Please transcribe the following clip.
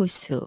হৈছোঁ